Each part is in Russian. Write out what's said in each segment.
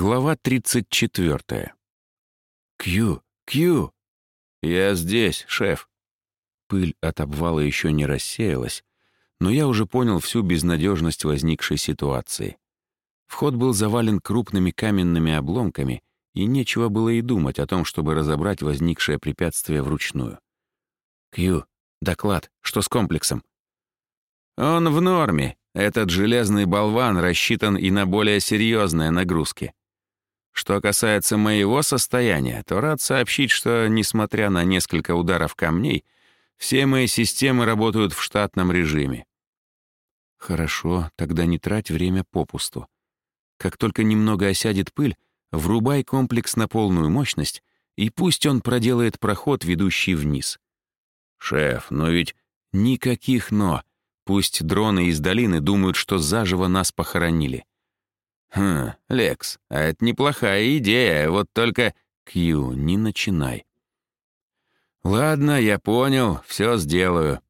Глава 34. «Кью! Кью!» «Я здесь, шеф!» Пыль от обвала еще не рассеялась, но я уже понял всю безнадежность возникшей ситуации. Вход был завален крупными каменными обломками, и нечего было и думать о том, чтобы разобрать возникшее препятствие вручную. «Кью, доклад, что с комплексом?» «Он в норме. Этот железный болван рассчитан и на более серьезные нагрузки. Что касается моего состояния, то рад сообщить, что, несмотря на несколько ударов камней, все мои системы работают в штатном режиме. Хорошо, тогда не трать время попусту. Как только немного осядет пыль, врубай комплекс на полную мощность, и пусть он проделает проход, ведущий вниз. Шеф, но ведь никаких «но». Пусть дроны из долины думают, что заживо нас похоронили. «Хм, Лекс, а это неплохая идея, вот только...» «Кью, не начинай». «Ладно, я понял, все сделаю».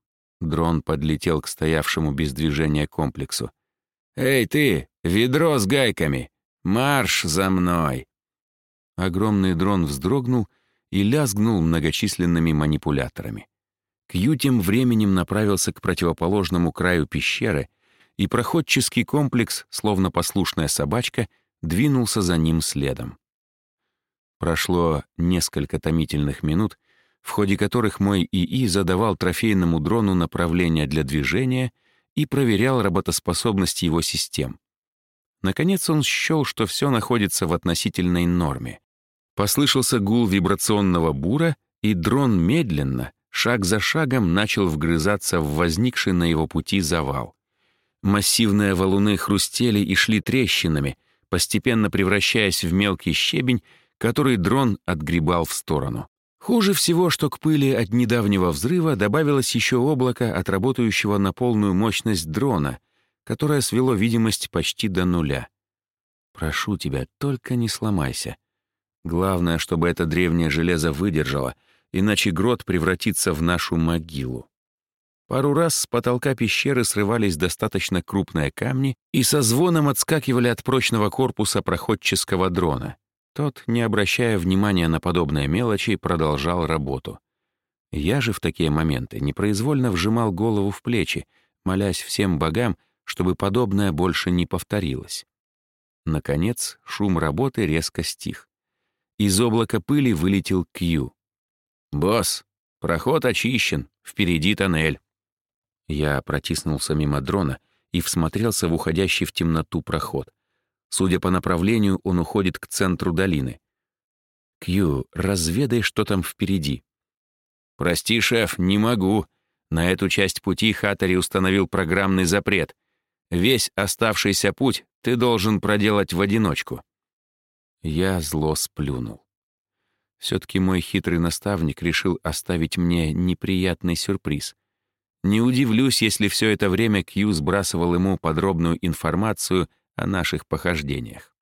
Дрон подлетел к стоявшему без движения комплексу. «Эй, ты, ведро с гайками! Марш за мной!» Огромный дрон вздрогнул и лязгнул многочисленными манипуляторами. Кью тем временем направился к противоположному краю пещеры и проходческий комплекс, словно послушная собачка, двинулся за ним следом. Прошло несколько томительных минут, в ходе которых мой ИИ задавал трофейному дрону направление для движения и проверял работоспособность его систем. Наконец он счел, что все находится в относительной норме. Послышался гул вибрационного бура, и дрон медленно, шаг за шагом, начал вгрызаться в возникший на его пути завал. Массивные валуны хрустели и шли трещинами, постепенно превращаясь в мелкий щебень, который дрон отгребал в сторону. Хуже всего, что к пыли от недавнего взрыва добавилось еще облако от работающего на полную мощность дрона, которое свело видимость почти до нуля. «Прошу тебя, только не сломайся. Главное, чтобы это древнее железо выдержало, иначе грот превратится в нашу могилу. Пару раз с потолка пещеры срывались достаточно крупные камни и со звоном отскакивали от прочного корпуса проходческого дрона. Тот, не обращая внимания на подобные мелочи, продолжал работу. Я же в такие моменты непроизвольно вжимал голову в плечи, молясь всем богам, чтобы подобное больше не повторилось. Наконец, шум работы резко стих. Из облака пыли вылетел Кью. «Босс, проход очищен, впереди тоннель». Я протиснулся мимо дрона и всмотрелся в уходящий в темноту проход. Судя по направлению, он уходит к центру долины. «Кью, разведай, что там впереди». «Прости, шеф, не могу. На эту часть пути Хаттери установил программный запрет. Весь оставшийся путь ты должен проделать в одиночку». Я зло сплюнул. Все-таки мой хитрый наставник решил оставить мне неприятный сюрприз — не удивлюсь, если все это время Кью сбрасывал ему подробную информацию о наших похождениях.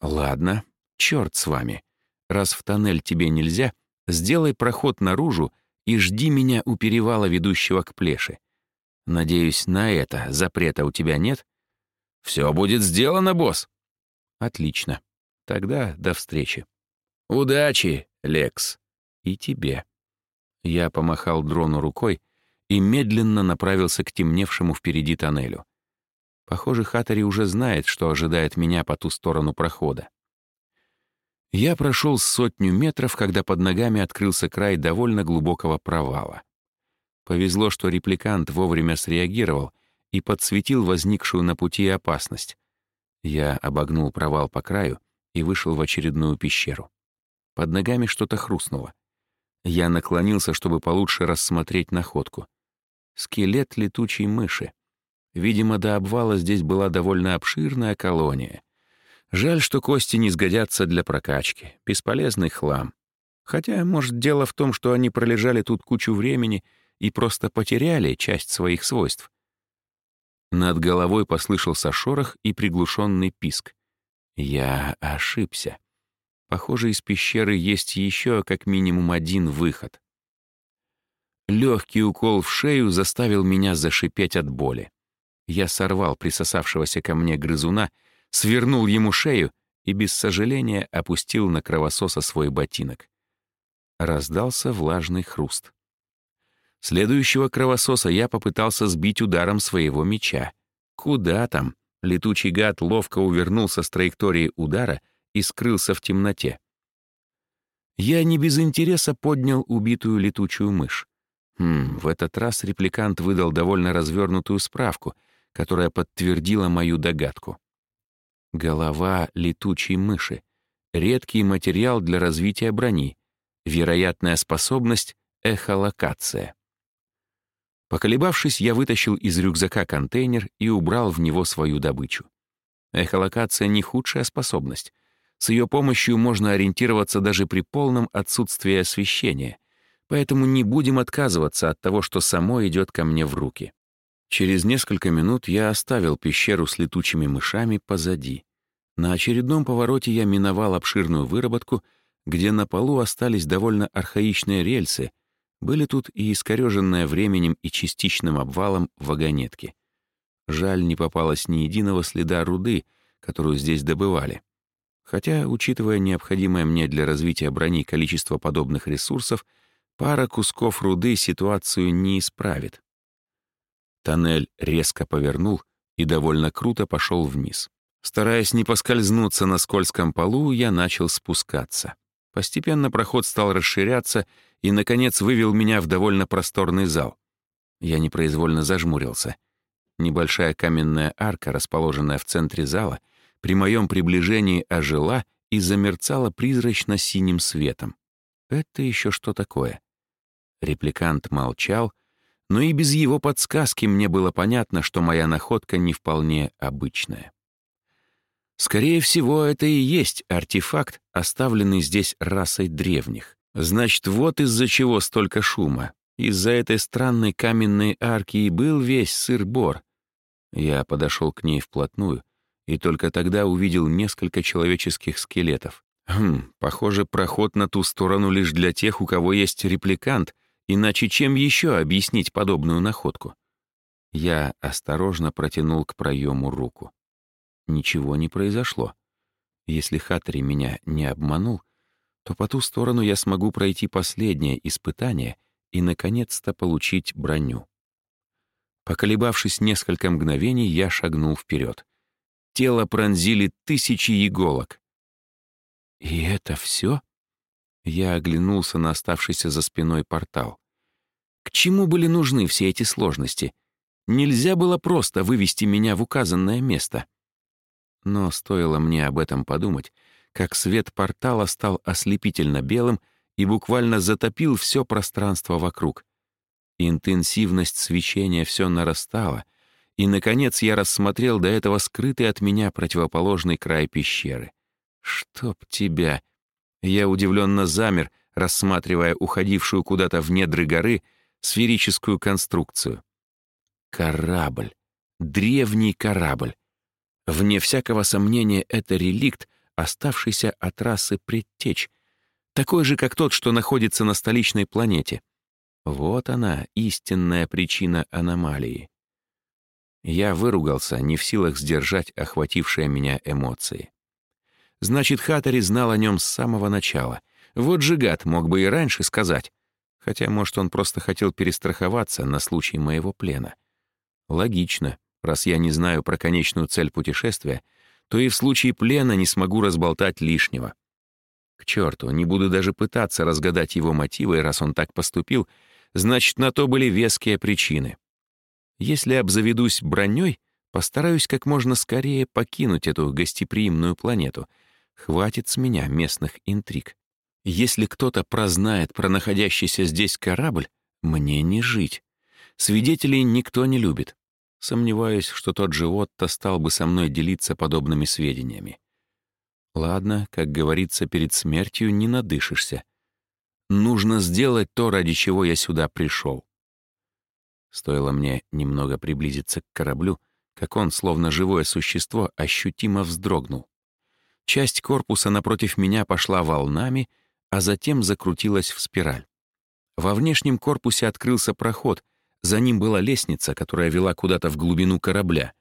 «Ладно, черт с вами. Раз в тоннель тебе нельзя, сделай проход наружу и жди меня у перевала, ведущего к плеше. Надеюсь, на это запрета у тебя нет? Все будет сделано, босс. Отлично. Тогда до встречи. Удачи, Лекс. И тебе. Я помахал дрону рукой, и медленно направился к темневшему впереди тоннелю. Похоже, Хатари уже знает, что ожидает меня по ту сторону прохода. Я прошел сотню метров, когда под ногами открылся край довольно глубокого провала. Повезло, что репликант вовремя среагировал и подсветил возникшую на пути опасность. Я обогнул провал по краю и вышел в очередную пещеру. Под ногами что-то хрустнуло. Я наклонился, чтобы получше рассмотреть находку. Скелет летучей мыши. Видимо, до обвала здесь была довольно обширная колония. Жаль, что кости не сгодятся для прокачки. Бесполезный хлам. Хотя, может, дело в том, что они пролежали тут кучу времени и просто потеряли часть своих свойств. Над головой послышался шорох и приглушенный писк. Я ошибся. Похоже, из пещеры есть еще как минимум один выход. Легкий укол в шею заставил меня зашипеть от боли. Я сорвал присосавшегося ко мне грызуна, свернул ему шею и без сожаления опустил на кровососа свой ботинок. Раздался влажный хруст. Следующего кровососа я попытался сбить ударом своего меча. Куда там? Летучий гад ловко увернулся с траектории удара и скрылся в темноте. Я не без интереса поднял убитую летучую мышь. Хм, в этот раз репликант выдал довольно развернутую справку, которая подтвердила мою догадку. Голова летучей мыши. Редкий материал для развития брони. Вероятная способность — эхолокация. Поколебавшись, я вытащил из рюкзака контейнер и убрал в него свою добычу. Эхолокация — не худшая способность. С ее помощью можно ориентироваться даже при полном отсутствии освещения, поэтому не будем отказываться от того, что само идет ко мне в руки. Через несколько минут я оставил пещеру с летучими мышами позади. На очередном повороте я миновал обширную выработку, где на полу остались довольно архаичные рельсы, были тут и искореженные временем и частичным обвалом вагонетки. Жаль, не попалось ни единого следа руды, которую здесь добывали. Хотя, учитывая необходимое мне для развития брони количество подобных ресурсов, пара кусков руды ситуацию не исправит. Тоннель резко повернул и довольно круто пошел вниз. Стараясь не поскользнуться на скользком полу, я начал спускаться. Постепенно проход стал расширяться и, наконец, вывел меня в довольно просторный зал. Я непроизвольно зажмурился. Небольшая каменная арка, расположенная в центре зала — при моем приближении ожила и замерцала призрачно-синим светом. Это еще что такое? Репликант молчал, но и без его подсказки мне было понятно, что моя находка не вполне обычная. Скорее всего, это и есть артефакт, оставленный здесь расой древних. Значит, вот из-за чего столько шума. Из-за этой странной каменной арки и был весь сыр-бор. Я подошел к ней вплотную и только тогда увидел несколько человеческих скелетов. Хм, похоже, проход на ту сторону лишь для тех, у кого есть репликант, иначе чем еще объяснить подобную находку? Я осторожно протянул к проему руку. Ничего не произошло. Если Хаттери меня не обманул, то по ту сторону я смогу пройти последнее испытание и, наконец-то, получить броню. Поколебавшись несколько мгновений, я шагнул вперед. Тело пронзили тысячи иголок. «И это все?» Я оглянулся на оставшийся за спиной портал. К чему были нужны все эти сложности? Нельзя было просто вывести меня в указанное место. Но стоило мне об этом подумать, как свет портала стал ослепительно белым и буквально затопил все пространство вокруг. Интенсивность свечения все нарастала, и, наконец, я рассмотрел до этого скрытый от меня противоположный край пещеры. «Чтоб тебя!» Я удивленно замер, рассматривая уходившую куда-то в недры горы сферическую конструкцию. Корабль. Древний корабль. Вне всякого сомнения, это реликт, оставшийся от расы предтеч, такой же, как тот, что находится на столичной планете. Вот она, истинная причина аномалии. Я выругался, не в силах сдержать охватившие меня эмоции. Значит, Хаттери знал о нем с самого начала. Вот же гад, мог бы и раньше сказать. Хотя, может, он просто хотел перестраховаться на случай моего плена. Логично. Раз я не знаю про конечную цель путешествия, то и в случае плена не смогу разболтать лишнего. К черту, не буду даже пытаться разгадать его мотивы, раз он так поступил, значит, на то были веские причины. Если обзаведусь броней, постараюсь как можно скорее покинуть эту гостеприимную планету. Хватит с меня местных интриг. Если кто-то прознает про находящийся здесь корабль, мне не жить. Свидетелей никто не любит. Сомневаюсь, что тот же Отто стал бы со мной делиться подобными сведениями. Ладно, как говорится, перед смертью не надышишься. Нужно сделать то, ради чего я сюда пришел. Стоило мне немного приблизиться к кораблю, как он, словно живое существо, ощутимо вздрогнул. Часть корпуса напротив меня пошла волнами, а затем закрутилась в спираль. Во внешнем корпусе открылся проход, за ним была лестница, которая вела куда-то в глубину корабля.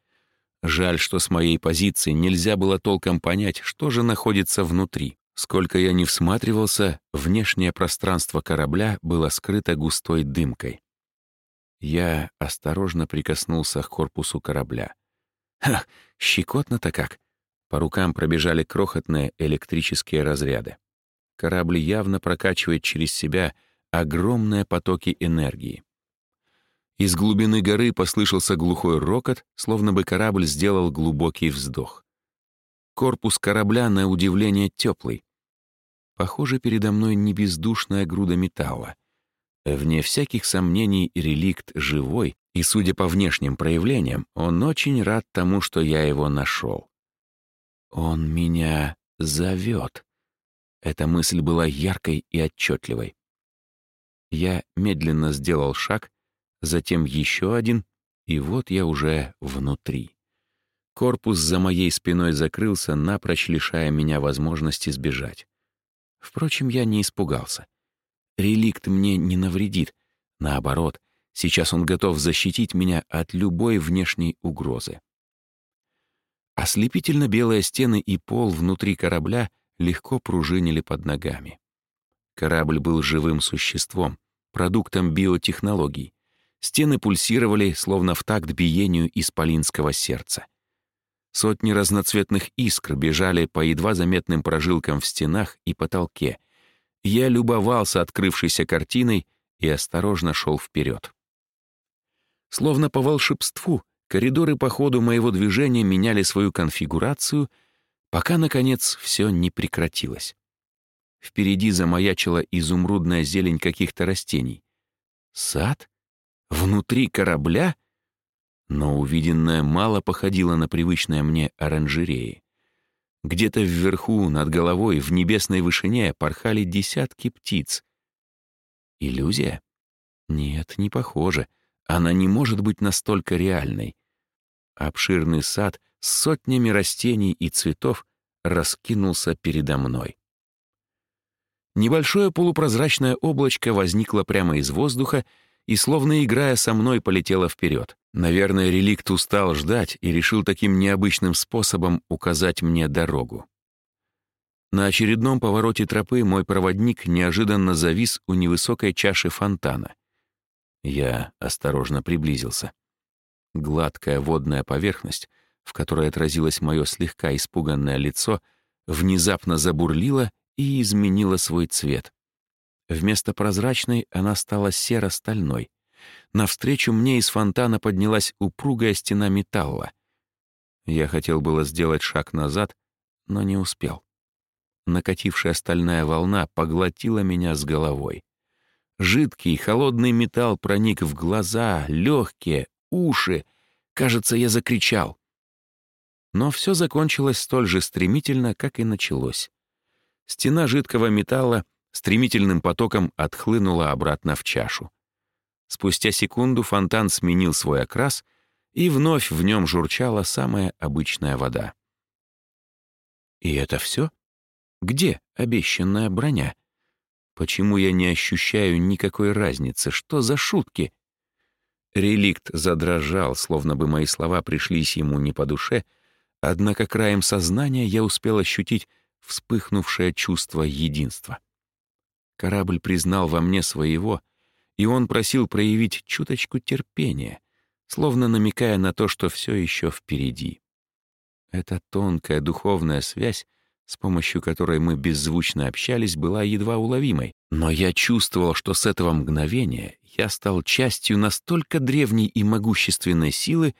Жаль, что с моей позиции нельзя было толком понять, что же находится внутри. Сколько я не всматривался, внешнее пространство корабля было скрыто густой дымкой. Я осторожно прикоснулся к корпусу корабля. Ха, щекотно-то как. По рукам пробежали крохотные электрические разряды. Корабль явно прокачивает через себя огромные потоки энергии. Из глубины горы послышался глухой рокот, словно бы корабль сделал глубокий вздох. Корпус корабля, на удивление, теплый. Похоже, передо мной не бездушная груда металла. Вне всяких сомнений, реликт живой, и, судя по внешним проявлениям, он очень рад тому, что я его нашел. Он меня зовет. Эта мысль была яркой и отчетливой. Я медленно сделал шаг, затем еще один, и вот я уже внутри. Корпус за моей спиной закрылся, напрочь лишая меня возможности сбежать. Впрочем, я не испугался. Реликт мне не навредит. Наоборот, сейчас он готов защитить меня от любой внешней угрозы. Ослепительно белые стены и пол внутри корабля легко пружинили под ногами. Корабль был живым существом, продуктом биотехнологий. Стены пульсировали, словно в такт биению исполинского сердца. Сотни разноцветных искр бежали по едва заметным прожилкам в стенах и потолке. Я любовался открывшейся картиной и осторожно шел вперед. Словно по волшебству, коридоры по ходу моего движения меняли свою конфигурацию, пока, наконец, все не прекратилось. Впереди замаячила изумрудная зелень каких-то растений. Сад? Внутри корабля? Но увиденное мало походило на привычное мне оранжереи. Где-то вверху, над головой, в небесной вышине порхали десятки птиц. Иллюзия? Нет, не похоже. Она не может быть настолько реальной. Обширный сад с сотнями растений и цветов раскинулся передо мной. Небольшое полупрозрачное облачко возникло прямо из воздуха и, словно играя со мной, полетела вперед. Наверное, реликт устал ждать и решил таким необычным способом указать мне дорогу. На очередном повороте тропы мой проводник неожиданно завис у невысокой чаши фонтана. Я осторожно приблизился. Гладкая водная поверхность, в которой отразилось мое слегка испуганное лицо, внезапно забурлила и изменила свой цвет. Вместо прозрачной она стала серо-стальной. Навстречу мне из фонтана поднялась упругая стена металла. Я хотел было сделать шаг назад, но не успел. Накатившая стальная волна поглотила меня с головой. Жидкий, холодный металл проник в глаза, легкие, уши. Кажется, я закричал. Но все закончилось столь же стремительно, как и началось. Стена жидкого металла стремительным потоком отхлынула обратно в чашу. Спустя секунду фонтан сменил свой окрас, и вновь в нем журчала самая обычная вода. И это все? Где обещанная броня? Почему я не ощущаю никакой разницы? Что за шутки? Реликт задрожал, словно бы мои слова пришлись ему не по душе, однако краем сознания я успел ощутить вспыхнувшее чувство единства. Корабль признал во мне своего, и он просил проявить чуточку терпения, словно намекая на то, что все еще впереди. Эта тонкая духовная связь, с помощью которой мы беззвучно общались, была едва уловимой, но я чувствовал, что с этого мгновения я стал частью настолько древней и могущественной силы,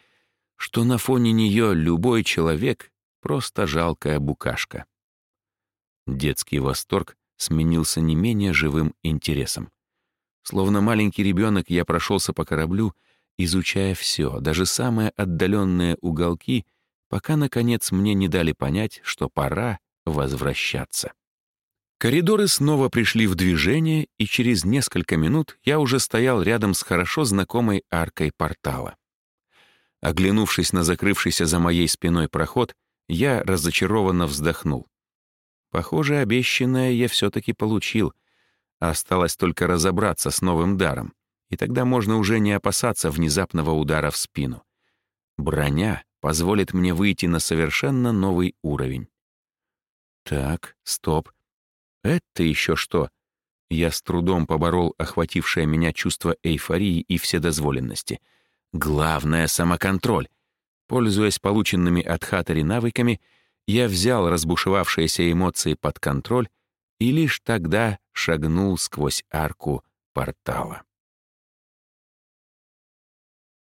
что на фоне нее любой человек — просто жалкая букашка. Детский восторг сменился не менее живым интересом. Словно маленький ребенок я прошелся по кораблю, изучая все, даже самые отдаленные уголки, пока, наконец, мне не дали понять, что пора возвращаться. Коридоры снова пришли в движение, и через несколько минут я уже стоял рядом с хорошо знакомой аркой портала. Оглянувшись на закрывшийся за моей спиной проход, я разочарованно вздохнул. Похоже, обещанное я все-таки получил. Осталось только разобраться с новым даром, и тогда можно уже не опасаться внезапного удара в спину. Броня позволит мне выйти на совершенно новый уровень. Так, стоп. Это еще что? Я с трудом поборол охватившее меня чувство эйфории и вседозволенности. Главное — самоконтроль. Пользуясь полученными от Хатари навыками, я взял разбушевавшиеся эмоции под контроль и лишь тогда шагнул сквозь арку портала.